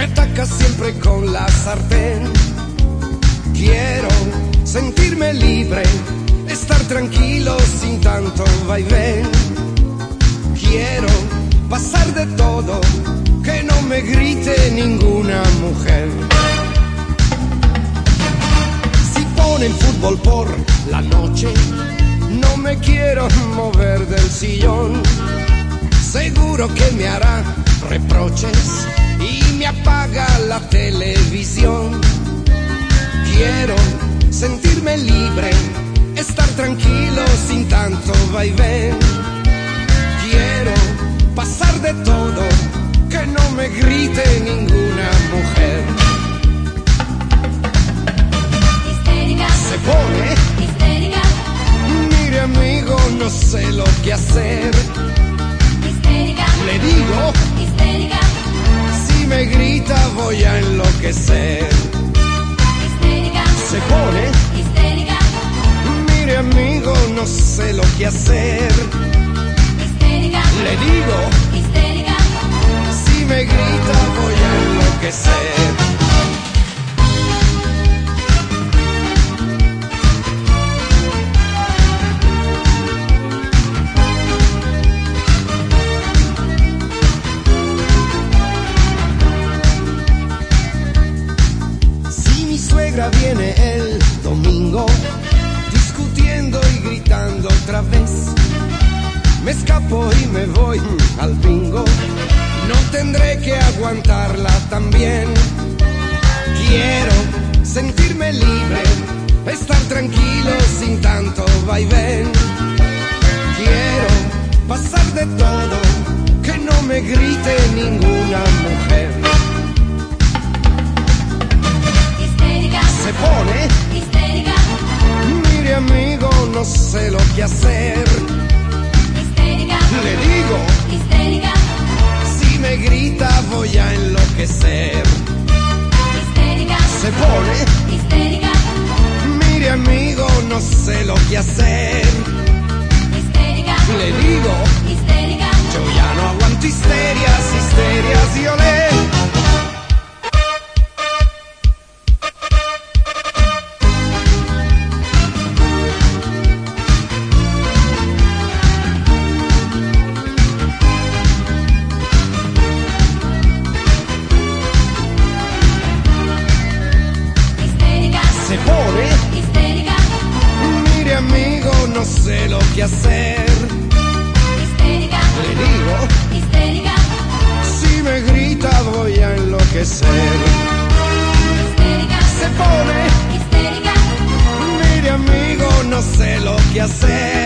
ataca siempre con la sartén. Quiero sentirme libre, estar tranquilo sin tanto vaivén. Quiero pasar de todo, que no me grite ninguna mujer. Si pone el fútbol por la noche, no me quiero mover del sillón. Seguro que me hará Quiero sentirme libre, estar tranquilo sin tanto vaivén. Quiero pasar de todo, que no me grite ninguna mujer. Histérica, Se pone, histérica, mire amigo, no sé lo que hacer. histérica, Le digo, histérica, si me grita voy a enloquecer. Hacer. histérica, Le digo, histérica, si me grita voy a enloquecer. Si mi suegra viene gritando otra vez, me escapo y me voy al bingo. No tendré que aguantarla también. Quiero sentirme libre, estar tranquilo sin tanto vaivén. Quiero pasar de todo, que no me grite ninguna mujer. histérica, Se pone no sé lo que hacer. histérica, Le digo, histérica, si me grita voy a enloquecer. histérica, Se pone, histérica, mire amigo, no sé lo que hacer. Hacer. histérica, Le digo, histérica, si me grita voy a enloquecer. histérica, Se pone, histérica, mire amigo, no sé lo que hacer.